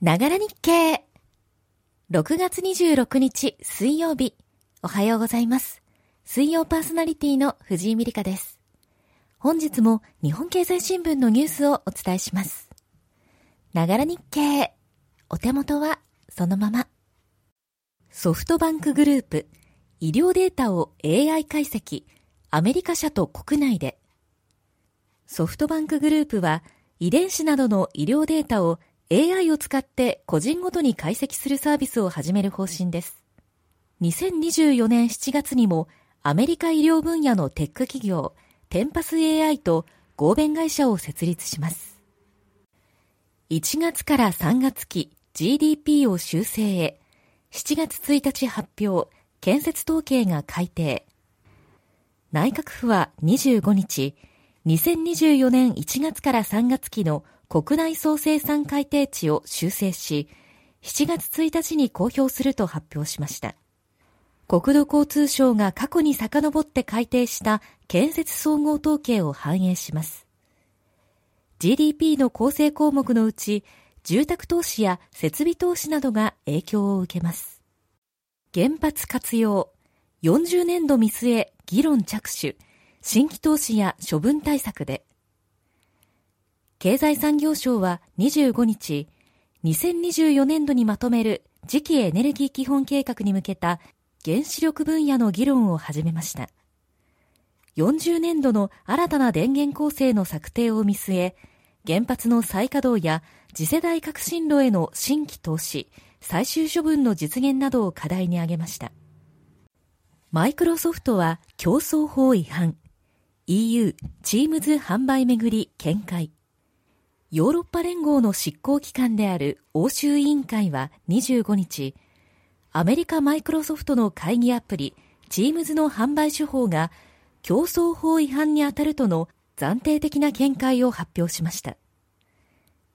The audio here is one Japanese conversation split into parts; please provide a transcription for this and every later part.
ながら日経。6月26日水曜日。おはようございます。水曜パーソナリティの藤井美里香です。本日も日本経済新聞のニュースをお伝えします。ながら日経。お手元はそのまま。ソフトバンクグループ、医療データを AI 解析、アメリカ社と国内で。ソフトバンクグループは、遺伝子などの医療データを AI を使って個人ごとに解析するサービスを始める方針です。2024年7月にもアメリカ医療分野のテック企業テンパス AI と合弁会社を設立します。1月から3月期 GDP を修正へ7月1日発表建設統計が改定内閣府は25日2024年1月から3月期の国内総生産改定値を修正し、7月1日に公表すると発表しました。国土交通省が過去に遡って改定した建設総合統計を反映します。GDP の構成項目のうち、住宅投資や設備投資などが影響を受けます。原発活用、40年度見据え、議論着手、新規投資や処分対策で、経済産業省は25日、2024年度にまとめる次期エネルギー基本計画に向けた原子力分野の議論を始めました。40年度の新たな電源構成の策定を見据え、原発の再稼働や次世代革新炉への新規投資、最終処分の実現などを課題に挙げました。マイクロソフトは競争法違反、EU チームズ販売めぐり見解。ヨーロッパ連合の執行機関である欧州委員会は25日、アメリカマイクロソフトの会議アプリ、Teams の販売手法が競争法違反に当たるとの暫定的な見解を発表しました。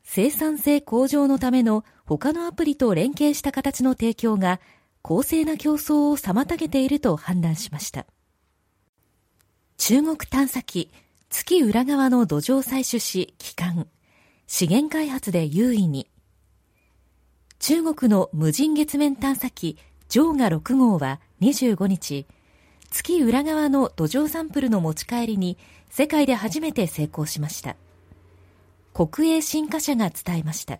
生産性向上のための他のアプリと連携した形の提供が公正な競争を妨げていると判断しました。中国探査機月裏側の土壌採取し帰還資源開発で優位に。中国の無人月面探査機ジョーガ6号は25日、月裏側の土壌サンプルの持ち帰りに世界で初めて成功しました。国営新華社が伝えました。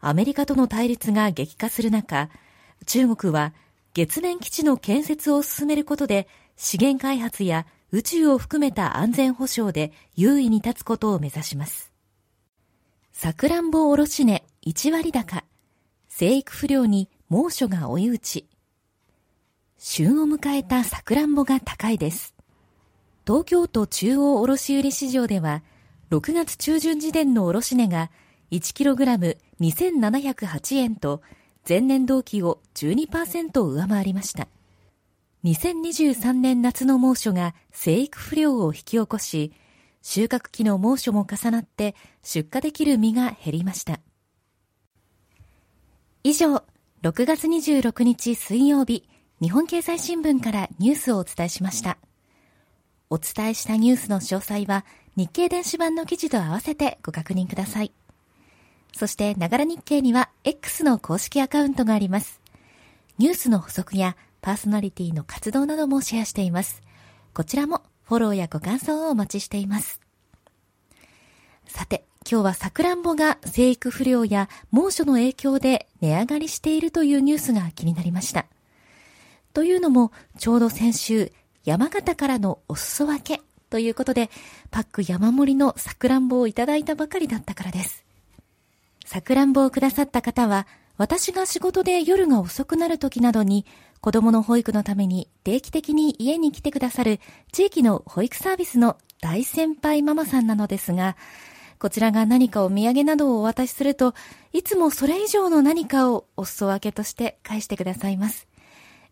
アメリカとの対立が激化する中、中国は月面基地の建設を進めることで資源開発や宇宙を含めた安全保障で優位に立つことを目指します。さくらんぼおろし値1割高。生育不良に猛暑が追い打ち。旬を迎えたさくらんぼが高いです。東京都中央卸売市場では、6月中旬時点の卸値が 1kg2708 円と、前年同期を12%上回りました。2023年夏の猛暑が生育不良を引き起こし、収穫期の猛暑も重なって出荷できる実が減りました。以上、6月26日水曜日、日本経済新聞からニュースをお伝えしました。お伝えしたニュースの詳細は日経電子版の記事と合わせてご確認ください。そして、ながら日経には X の公式アカウントがあります。ニュースの補足やパーソナリティの活動などもシェアしています。こちらもフォローやご感想をお待ちしています。さて、今日はさくらんぼが生育不良や猛暑の影響で値上がりしているというニュースが気になりました。というのも、ちょうど先週、山形からのお裾分けということで、パック山盛りのさくらんぼをいただいたばかりだったからです。さくらんぼをくださった方は、私が仕事で夜が遅くなる時などに子供の保育のために定期的に家に来てくださる地域の保育サービスの大先輩ママさんなのですが、こちらが何かお土産などをお渡しすると、いつもそれ以上の何かをお裾分けとして返してくださいます。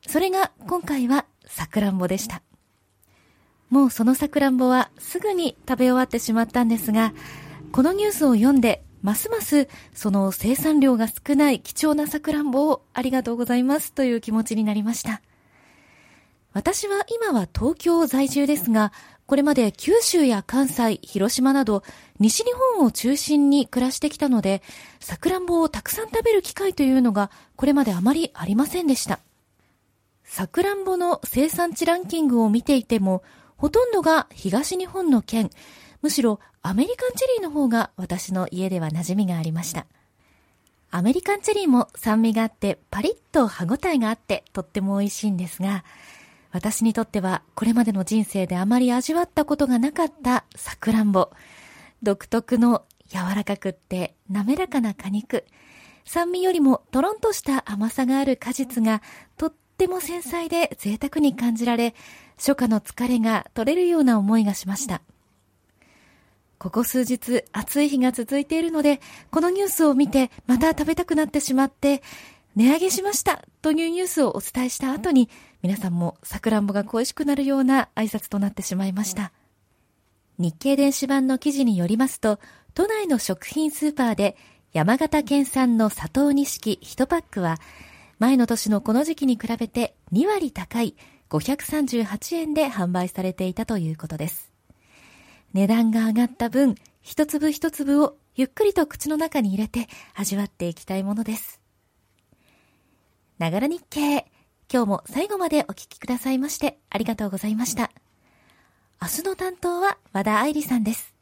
それが今回はさくらんぼでした。もうそのさくらんぼはすぐに食べ終わってしまったんですが、このニュースを読んでますますその生産量が少ない貴重なさくらんぼをありがとうございますという気持ちになりました。私は今は東京在住ですが、これまで九州や関西、広島など西日本を中心に暮らしてきたので、さくらんぼをたくさん食べる機会というのがこれまであまりありませんでした。さくらんぼの生産地ランキングを見ていても、ほとんどが東日本の県、むしろアメリカンチェリーの方が私の家では馴染みがありました。アメリカンチェリーも酸味があってパリッと歯ごたえがあってとっても美味しいんですが、私にとってはこれまでの人生であまり味わったことがなかったさくらんぼ。独特の柔らかくって滑らかな果肉。酸味よりもトロンとした甘さがある果実がとっても繊細で贅沢に感じられ、初夏の疲れが取れるような思いがしました。ここ数日暑い日が続いているので、このニュースを見てまた食べたくなってしまって、値上げしましたというニュースをお伝えした後に、皆さんもさくらんぼが恋しくなるような挨拶となってしまいました。日経電子版の記事によりますと、都内の食品スーパーで山形県産の砂糖錦1パックは、前の年のこの時期に比べて2割高い538円で販売されていたということです。値段が上がった分、一粒一粒をゆっくりと口の中に入れて味わっていきたいものです。ながら日経。今日も最後までお聞きくださいましてありがとうございました。明日の担当は和田愛理さんです。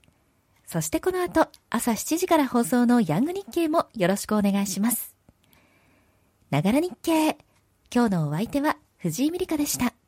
そしてこの後、朝7時から放送のヤング日経もよろしくお願いします。ながら日経。今日のお相手は藤井美里香でした。